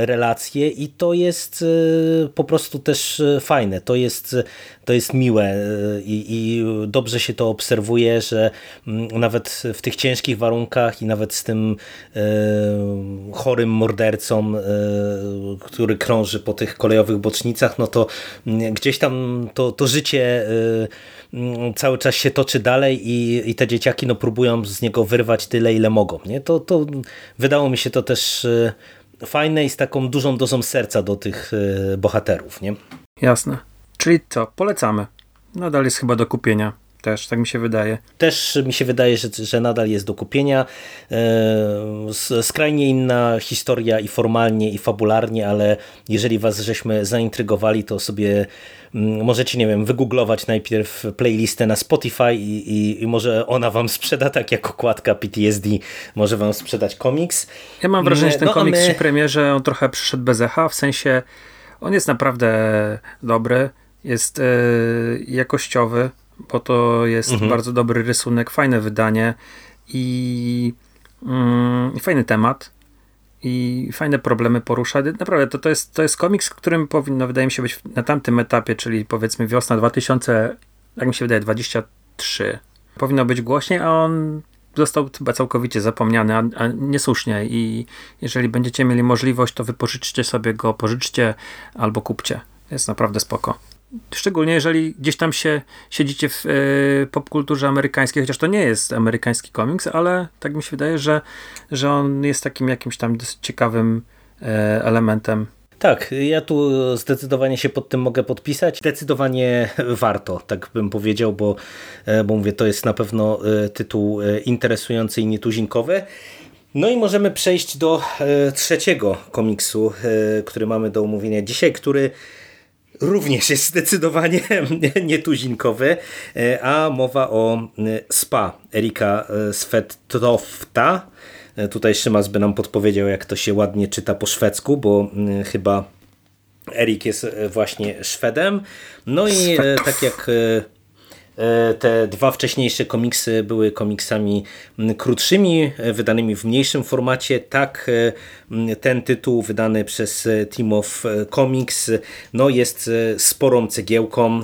relacje i to jest po prostu też fajne, to jest, to jest miłe i, i dobrze się to obserwuje, że mm, nawet w tych ciężkich warunkach i nawet z tym e, chorym mordercą, e, który krąży po tych kolejowych bocznicach, no to mm, gdzieś tam to, to życie e, mm, cały czas się toczy dalej i, i te dzieciaki no, próbują z niego wyrwać tyle, ile mogą. Nie? To, to wydało mi się to też fajne i z taką dużą dozą serca do tych bohaterów. Nie? Jasne. Czyli co, polecamy. Nadal jest chyba do kupienia. Też, tak mi się wydaje. Też mi się wydaje, że, że nadal jest do kupienia. E, skrajnie inna historia i formalnie, i fabularnie, ale jeżeli was żeśmy zaintrygowali, to sobie mm, możecie, nie wiem, wygooglować najpierw playlistę na Spotify i, i, i, może ona wam sprzeda, tak jak okładka PTSD może wam sprzedać komiks. Ja mam wrażenie, że ten no, komiks my... przy premierze on trochę przyszedł bez echa, w sensie on jest naprawdę dobry, jest e, jakościowy, bo to jest mhm. bardzo dobry rysunek, fajne wydanie i mm, fajny temat i fajne problemy porusza. Naprawdę, to, to, jest, to jest komiks, którym powinno, wydaje mi się, być na tamtym etapie, czyli powiedzmy wiosna 2000, jak mi się wydaje, 23. Powinno być głośniej, a on został chyba całkowicie zapomniany, a, a niesłusznie i jeżeli będziecie mieli możliwość, to wypożyczcie sobie go, pożyczcie albo kupcie. Jest naprawdę spoko. Szczególnie jeżeli gdzieś tam się siedzicie w e, popkulturze amerykańskiej, chociaż to nie jest amerykański komiks, ale tak mi się wydaje, że, że on jest takim jakimś tam ciekawym e, elementem tak, ja tu zdecydowanie się pod tym mogę podpisać. Zdecydowanie warto, tak bym powiedział, bo, e, bo mówię, to jest na pewno tytuł interesujący i nietuzinkowy. No i możemy przejść do trzeciego komiksu, który mamy do omówienia dzisiaj, który również jest zdecydowanie nietuzinkowy, e, a mowa o e, SPA Erika e, Svetlofta. Tutaj Szymas by nam podpowiedział, jak to się ładnie czyta po szwedzku, bo chyba Erik jest właśnie Szwedem. No i tak jak te dwa wcześniejsze komiksy były komiksami krótszymi, e, wydanymi w mniejszym formacie. Tak, e, ten tytuł wydany przez Team of Comics no jest sporą cegiełką.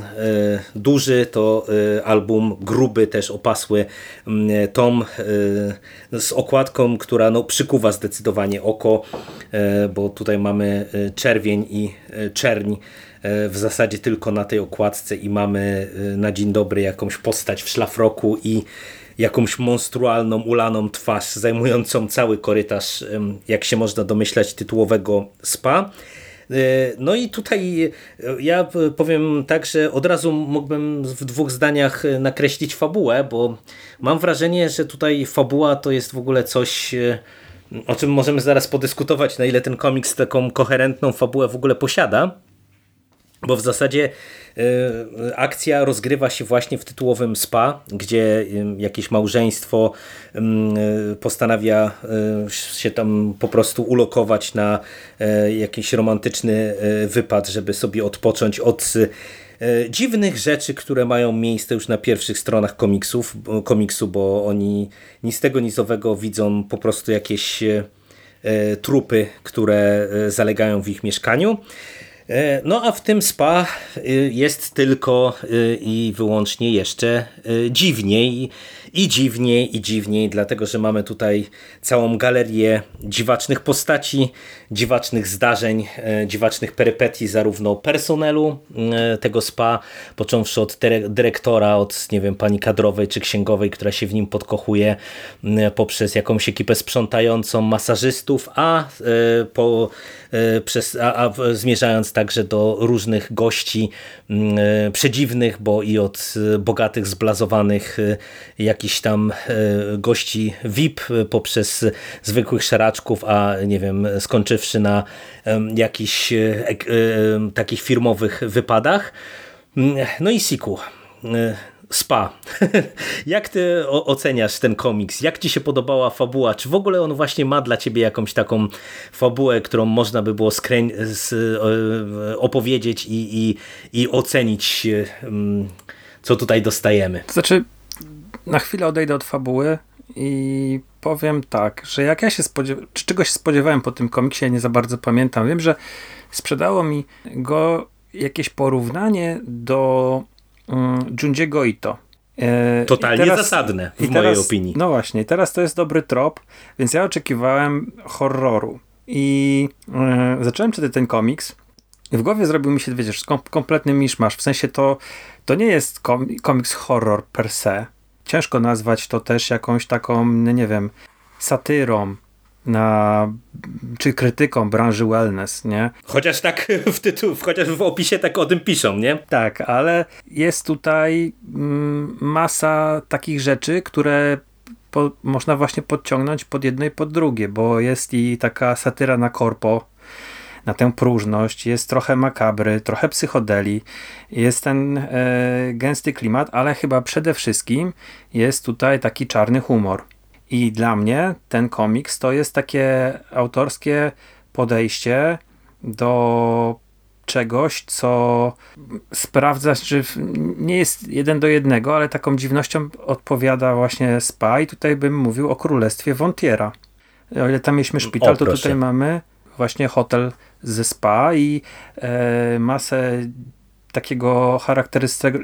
Duży to album, gruby też opasły tom z okładką, która no, przykuwa zdecydowanie oko, bo tutaj mamy czerwień i czerń E, w zasadzie tylko na tej okładce i mamy e, na dzień dobry jakąś postać w szlafroku i jakąś monstrualną, ulaną twarz zajmującą cały korytarz, jak się można domyślać, tytułowego spa. E, no i tutaj ja powiem tak, że od razu mógłbym w dwóch zdaniach nakreślić fabułę, bo mam wrażenie, że tutaj fabuła to jest w ogóle coś, o czym możemy zaraz podyskutować, na ile ten komiks taką koherentną fabułę w ogóle posiada. Bo w zasadzie y, akcja rozgrywa się właśnie w tytułowym spa, gdzie y, jakieś małżeństwo y, postanawia się tam po prostu ulokować na jakiś romantyczny wypad, żeby sobie odpocząć od dziwnych rzeczy, które mają miejsce już na pierwszych stronach komiksów, komiksu, bo oni ni z tego, ni z owego widzą po prostu jakieś trupy, które zalegają w ich mieszkaniu. E, no a w tym spa y, jest tylko y, i wyłącznie jeszcze dziwniej i dziwniej, i dziwniej, dlatego że mamy tutaj całą galerię dziwacznych postaci, dziwacznych zdarzeń, e, dziwacznych perypetii zarówno personelu e, tego spa, począwszy od dyrektora, od nie wiem, pani kadrowej czy księgowej, która się w nim podkochuje, poprzez jakąś ekipę sprzątającą, masażystów, a e, po, przez, a, a zmierzając także do różnych gości przedziwnych, bo i od bogatych, zblazowanych jakichś tam gości VIP poprzez zwykłych szaraczków, a nie wiem, skończy skończywszy na jakichś e, e, takich firmowych wypadach. Mm, no i Siku. E, Spa. Jak ty oceniasz ten komiks? Jak ci się podobała fabuła? Czy w ogóle on właśnie ma dla ciebie jakąś taką fabułę, którą można by było opowiedzieć i, i, i ocenić, co tutaj dostajemy? Znaczy, na chwilę odejdę od fabuły i powiem tak, że jak ja się spodziewałem, czy czegoś spodziewałem po tym komiksie, ja nie za bardzo pamiętam. Wiem, że sprzedało mi go jakieś porównanie do um, Junjiego Ito. E, Totalnie teraz, zasadne w mojej teraz, opinii. No właśnie, teraz to jest dobry trop, więc ja oczekiwałem horroru. I e, zacząłem czytać ten komiks i w głowie zrobił mi się, kom, kompletny miszmasz. W sensie to, to nie jest kom, komiks horror per se. Ciężko nazwać to też jakąś taką, no nie wiem, satyrą na, czy krytyką branży wellness, nie? Chociaż tak w tytuł, chociaż w opisie tak o tym piszą, nie? Tak, ale jest tutaj mm, masa takich rzeczy, które po, można właśnie podciągnąć pod jedno i pod drugie, bo jest i taka satyra na korpo, na tę próżność, jest trochę makabry, trochę psychodeli, jest ten e, gęsty klimat, ale chyba przede wszystkim jest tutaj taki czarny humor. I dla mnie ten komiks to jest takie autorskie podejście do czegoś, co sprawdza, że nie jest jeden do jednego, ale taką dziwnością odpowiada właśnie Spa i tutaj bym mówił o królestwie Wontiera. O ile tam mieliśmy szpital, o, to tutaj mamy właśnie hotel ze Spa i e, masę takiego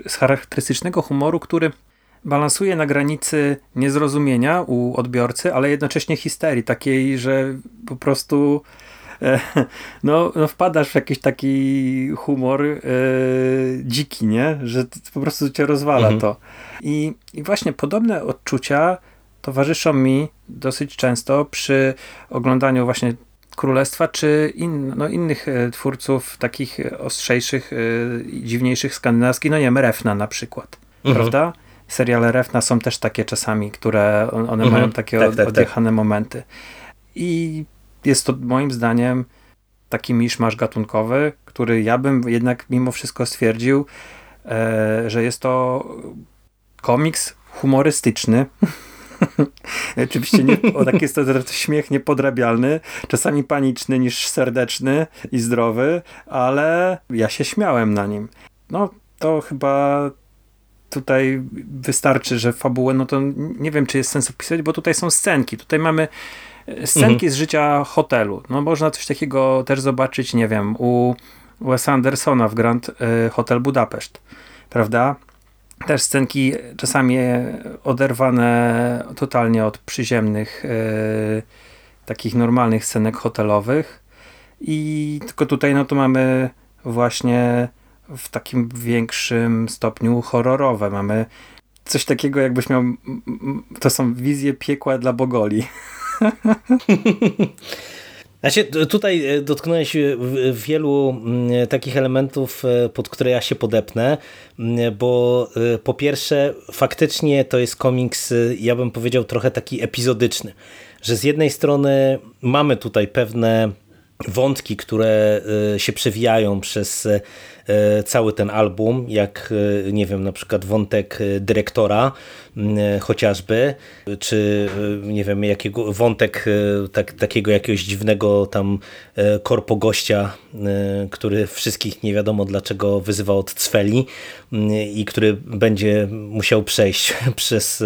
charakterystycznego humoru, który balansuje na granicy niezrozumienia u odbiorcy, ale jednocześnie histerii, takiej, że po prostu e, no, no wpadasz w jakiś taki humor e, dziki, nie? Że po prostu cię rozwala mhm. to. I, I właśnie podobne odczucia towarzyszą mi dosyć często przy oglądaniu właśnie Królestwa, czy in, no, innych e, twórców takich ostrzejszych, dziwniejszych skandynawskich, no nie wiem, Refna na przykład, mhm. prawda? seriale Refna są też takie czasami, które one mhm. mają takie tak, tak, tak. odjechane tak. momenty. I jest to moim zdaniem taki miszmasz gatunkowy, który ja bym jednak mimo wszystko stwierdził, e, że jest to komiks humorystyczny. Oczywiście nie, o, tak jest to, to śmiech niepodrabialny, czasami paniczny niż serdeczny i zdrowy, ale ja się śmiałem na nim. No, to chyba tutaj wystarczy, że fabułę, no to nie wiem, czy jest sens opisać, bo tutaj są scenki. Tutaj mamy e, scenki mhm. z życia hotelu. No można coś takiego też zobaczyć, nie wiem, u Wes Andersona w Grand e, Hotel Budapeszt, prawda? Też scenki czasami oderwane totalnie od przyziemnych, e, takich normalnych scenek hotelowych. I tylko tutaj no to mamy właśnie w takim większym stopniu horrorowe. Mamy coś takiego, jakbyś miał. To są wizje piekła dla Bogoli. Znaczy, tutaj e, dotknąłeś e, wielu mm, takich elementów, e, pod które ja się podepnę, mm, bo po pierwsze, faktycznie to jest komiks, ja bym powiedział, trochę taki epizodyczny, że z jednej strony mamy tutaj pewne wątki, które się przewijają przez cały ten album, jak e, nie wiem, na przykład wątek e, dyrektora chociażby, czy nie wiem, jakiego, wątek tak, takiego jakiegoś dziwnego tam korpo gościa, który wszystkich nie wiadomo dlaczego wyzywał od cweli i który będzie musiał przejść przez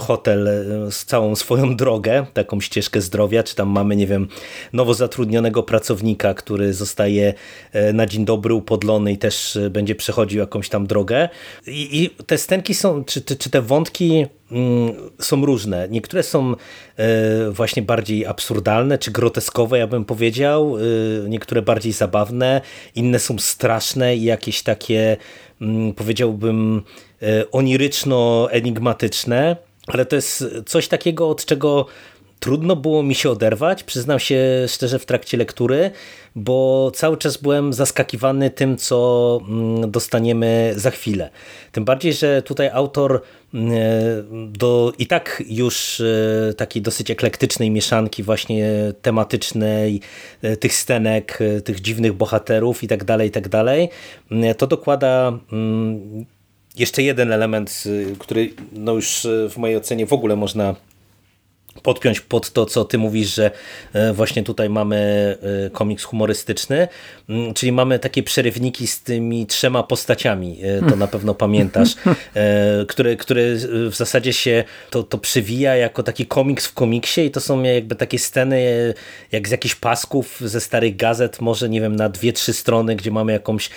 hotel z całą swoją drogę, taką ścieżkę zdrowia, czy tam mamy, nie wiem, nowo zatrudnionego pracownika, który zostaje na dzień dobry upodlony i też y, będzie przechodził jakąś tam drogę. I, i te scenki są, czy, czy, czy te wątki mm, są różne. Niektóre są y, właśnie bardziej absurdalne, czy groteskowe, ja bym powiedział. Y, niektóre bardziej zabawne, inne są straszne i jakieś takie, mm, powiedziałbym, oniryczno-enigmatyczne. Ale to jest coś takiego, od czego trudno było mi się oderwać, przyznam się szczerze w trakcie lektury, bo cały czas byłem zaskakiwany tym, co mm, dostaniemy za chwilę. Tym bardziej, że tutaj autor mm, do i tak już e, takiej dosyć eklektycznej mieszanki właśnie tematycznej, e, tych scenek, e, tych dziwnych bohaterów i tak dalej, i tak dalej, to dokłada mm, jeszcze jeden element, który no już w mojej ocenie w ogóle można podpiąć pod to, co ty mówisz, że e, właśnie tutaj mamy e, komiks humorystyczny, mm, czyli mamy takie przerywniki z tymi trzema postaciami, e, to na pewno pamiętasz, które, które w zasadzie się to, to przywija jako taki komiks w komiksie i to są jakby takie sceny jak z jakichś pasków ze starych gazet, może nie wiem, na dwie, trzy strony, gdzie mamy jakąś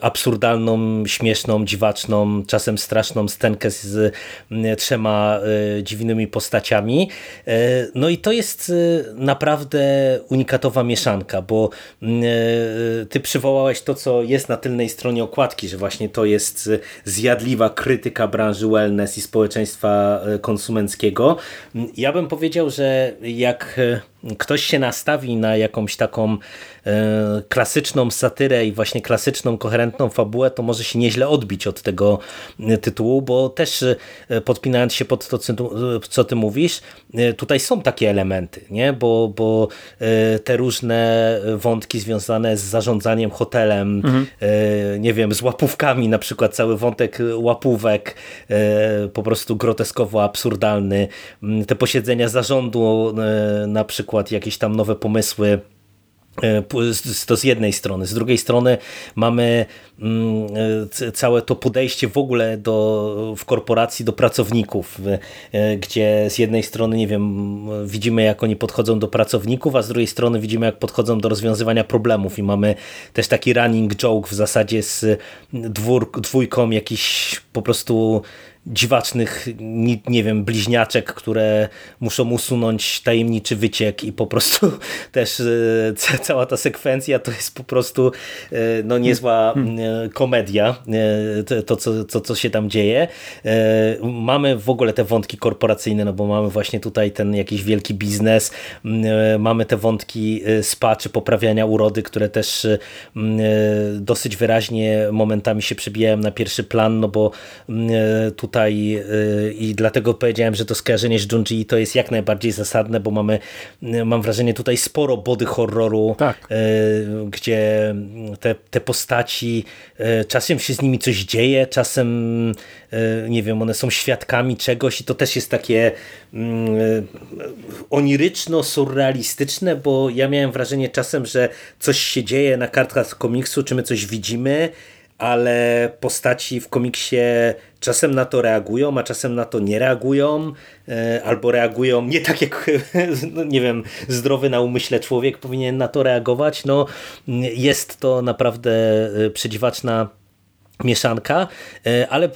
absurdalną, śmieszną, dziwaczną, czasem straszną scenkę z trzema dziwnymi postaciami E, no i to jest e, naprawdę unikatowa mieszanka, bo mm, e, ty przywołałeś to, co jest na tylnej stronie okładki, że właśnie to jest zjadliwa krytyka branży wellness i społeczeństwa konsumenckiego. Ja bym powiedział, że jak ktoś się nastawi na jakąś taką e, klasyczną satyrę i właśnie klasyczną, koherentną fabułę, to może się nieźle odbić od tego e, tytułu, bo też e, podpinając się pod to, co ty mówisz, tutaj są takie elementy, nie? Bo, bo te różne wątki związane z zarządzaniem hotelem, mhm. nie wiem, z łapówkami, na przykład cały wątek łapówek, po prostu groteskowo absurdalny, te posiedzenia zarządu na przykład przykład jakieś tam nowe pomysły e, to z jednej strony. Z drugiej strony mamy mm, e, całe to podejście w ogóle do, w korporacji do pracowników, e, gdzie z jednej strony, nie wiem, widzimy jak oni podchodzą do pracowników, a z drugiej strony widzimy jak podchodzą do rozwiązywania problemów i mamy też taki running joke w zasadzie z dwór, dwójką jakiś po prostu dziwacznych, nie, wiem, bliźniaczek, które muszą usunąć tajemniczy wyciek i po prostu też e, cała ta sekwencja to jest po prostu e, no niezła e, komedia, to co, to, co się tam dzieje. Mamy w ogóle te wątki korporacyjne, no bo mamy właśnie tutaj ten jakiś wielki biznes, mamy te wątki spa czy poprawiania urody, które też dosyć wyraźnie momentami się przebijają na pierwszy plan, no bo tutaj tutaj y, i dlatego powiedziałem, że to skojarzenie z Junji to jest jak najbardziej zasadne, bo mamy, y, mam wrażenie, tutaj sporo body horroru, tak. Y, gdzie te, te postaci, czasem się z nimi coś dzieje, czasem nie wiem, one są świadkami czegoś i to też jest takie mm, oniryczno-surrealistyczne, bo ja miałem wrażenie czasem, że coś się dzieje na kartkach komiksu, czy my coś widzimy, ale postaci w komiksie czasem na to reagują, a czasem na to nie reagują, e, albo reagują nie tak jak, no nie wiem, zdrowy na umyśle człowiek powinien na to reagować. No, jest to naprawdę e, przedziwaczna mieszanka, e, ale e,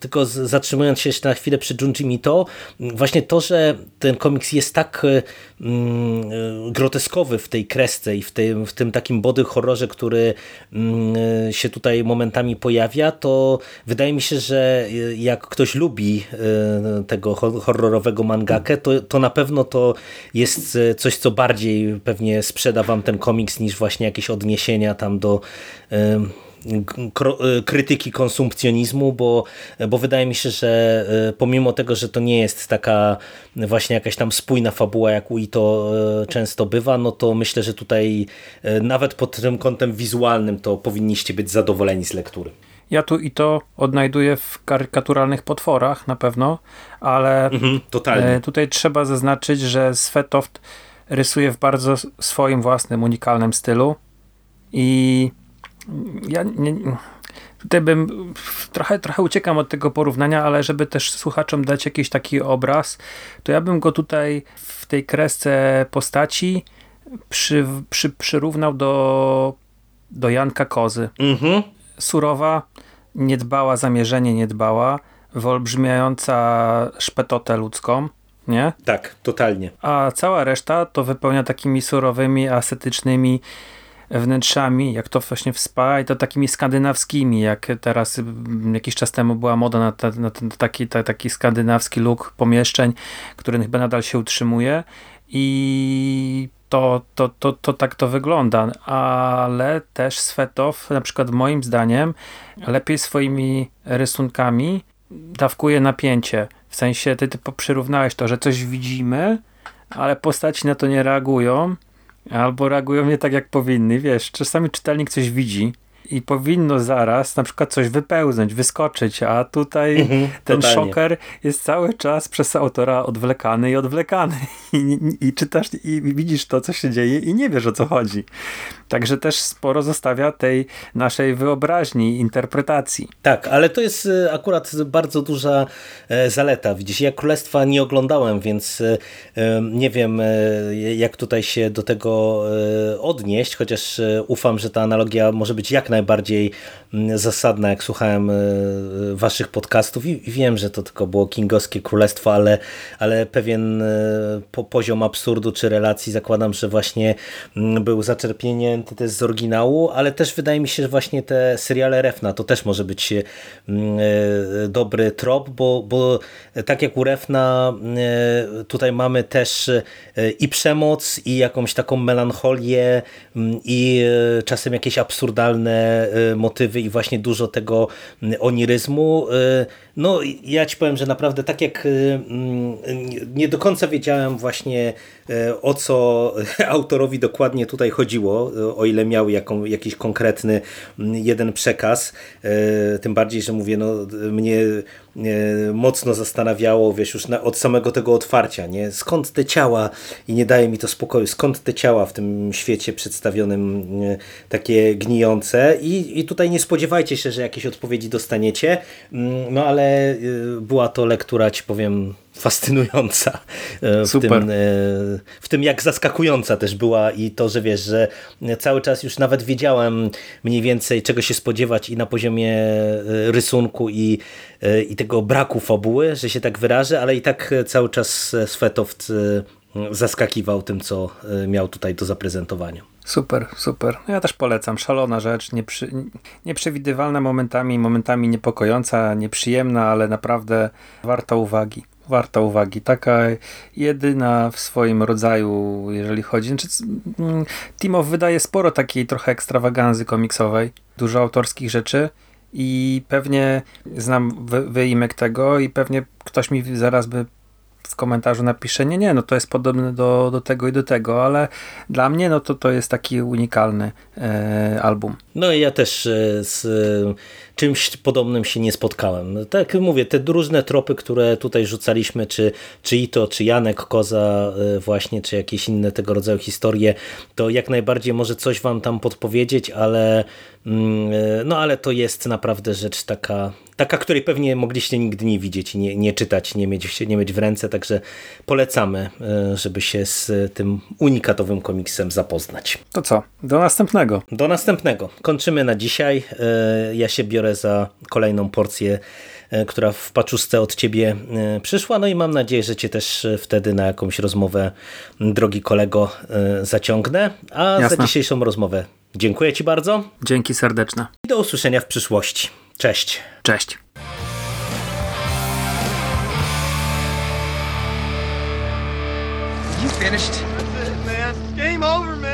tylko zatrzymując się na chwilę przy Junji Mito, właśnie to, że ten komiks jest tak e, mm, groteskowy w tej kresce i w tym, w tym takim body horrorze, który mm, się tutaj momentami pojawia, to wydaje mi się, że jak ktoś lubi tego horrorowego mangakę, to, to na pewno to jest coś, co bardziej pewnie sprzeda wam ten komiks niż właśnie jakieś odniesienia tam do krytyki konsumpcjonizmu, bo, bo wydaje mi się, że y, pomimo tego, że to nie jest taka właśnie jakaś tam spójna fabuła, jak u Ito y, często bywa, no to myślę, że tutaj nawet pod tym kątem wizualnym to powinniście być zadowoleni z lektury. Ja tu i to odnajduję w karykaturalnych potworach na pewno, ale mhm, tutaj trzeba zaznaczyć, że Svetoft rysuje w bardzo swoim własnym, unikalnym stylu i ja nie, tutaj bym trochę, trochę uciekam od tego porównania, ale żeby też słuchaczom dać jakiś taki obraz, to ja bym go tutaj w tej kresce postaci przy, przy, przyrównał do, do Janka Kozy. Mhm. Surowa, niedbała, zamierzenie niedbała, wyolbrzymiająca szpetotę ludzką. Nie? Tak, totalnie. A cała reszta to wypełnia takimi surowymi, asetycznymi wnętrzami, jak to właśnie w spa i to takimi skandynawskimi, jak teraz mm, jakiś czas temu była moda na, ta, na ten taki, ta, taki skandynawski look pomieszczeń, który chyba nadal się utrzymuje i to, to, to, to tak to wygląda, ale też Swetow na przykład moim zdaniem lepiej swoimi rysunkami dawkuje napięcie. W sensie ty, ty przyrównałeś to, że coś widzimy, ale postaci na to nie reagują Albo reagują nie tak jak powinny, wiesz, czasami czytelnik coś widzi i powinno zaraz na przykład coś wypełznąć, wyskoczyć, a tutaj mhm, ten totalnie. szoker jest cały czas przez autora odwlekany i odwlekany I, i, i czytasz i widzisz to, co się dzieje i nie wiesz o co chodzi. Także też sporo zostawia tej naszej wyobraźni, interpretacji. Tak, ale to jest e, akurat bardzo duża e, zaleta. Widzisz, ja Królestwa nie oglądałem, więc e, nie wiem jak tutaj się do tego odnieść, chociaż ufam, że ta analogia może być jak najbardziej zasadna, jak słuchałem waszych podcastów i wiem, że to tylko było kingowskie królestwo, ale, ale pewien poziom absurdu czy relacji zakładam, że właśnie mm, był zaczerpnienie to jest z oryginału, ale też wydaje mi się, że właśnie te seriale Refna to też może być mm, e, dobry trop, bo, bo tak jak u Refna e, tutaj mamy też e, i przemoc i jakąś taką melancholię mm, i czasem jakieś absurdalne motywy i właśnie dużo tego oniryzmu. No ja ci powiem, że naprawdę tak jak nie do końca wiedziałem właśnie o co autorowi dokładnie tutaj chodziło, o ile miał jaką, jakiś konkretny mm, jeden przekaz. Tym bardziej, że mówię, no, mnie mocno zastanawiało, wiesz, już na, od samego tego otwarcia, nie? Skąd te ciała i nie daje mi to spokoju, skąd te ciała w tym świecie przedstawionym takie gnijące i, i tutaj nie spodziewajcie się, że jakieś odpowiedzi dostaniecie, mm, no ale była to lektura, ci powiem, fascynująca w Super. tym, w tym jak zaskakująca też była i to, że wiesz, że cały czas już nawet wiedziałem mniej więcej czego się spodziewać i na poziomie e, rysunku i, e, i tego braku fabuły, że się tak wyrażę, ale i tak cały czas Swetoft e, zaskakiwał tym, co miał tutaj do zaprezentowania. Super, super. Ja też polecam. Szalona rzecz, nieprzy, nieprzewidywalna momentami, momentami niepokojąca, nieprzyjemna, ale naprawdę warta uwagi warta uwagi. Taka jedyna w swoim rodzaju, jeżeli chodzi. Znaczy, mm, Timow wydaje sporo takiej trochę ekstrawaganzy komiksowej, dużo autorskich rzeczy i pewnie znam wy wyimek tego i pewnie ktoś mi zaraz by w komentarzu napisze, nie, nie, no to jest podobne do, do tego i do tego, ale dla mnie no to to jest taki unikalny e, album. No i ja też e, z e, czymś podobnym się nie spotkałem. Tak jak mówię, te różne tropy, które tutaj rzucaliśmy, czy, czy Ito, czy Janek Koza e, właśnie, czy jakieś inne tego rodzaju historie, to jak najbardziej może coś wam tam podpowiedzieć, ale mm, no ale to jest naprawdę rzecz taka taka, której pewnie mogliście nigdy nie widzieć i nie, nie czytać, nie mieć, nie mieć w ręce, także polecamy, żeby się z tym unikatowym komiksem zapoznać. To co? Do następnego. Do następnego. Kończymy na dzisiaj. E, ja się biorę za kolejną porcję e, która w paczuszce od ciebie przyszła. No i mam nadzieję, że cię też wtedy na jakąś rozmowę, drogi kolego, zaciągnę. A Jasne. za dzisiejszą rozmowę dziękuję ci bardzo. Dzięki serdeczne. I do usłyszenia w przyszłości. Cześć. Cześć. You finished? That's it, man. Game over, man.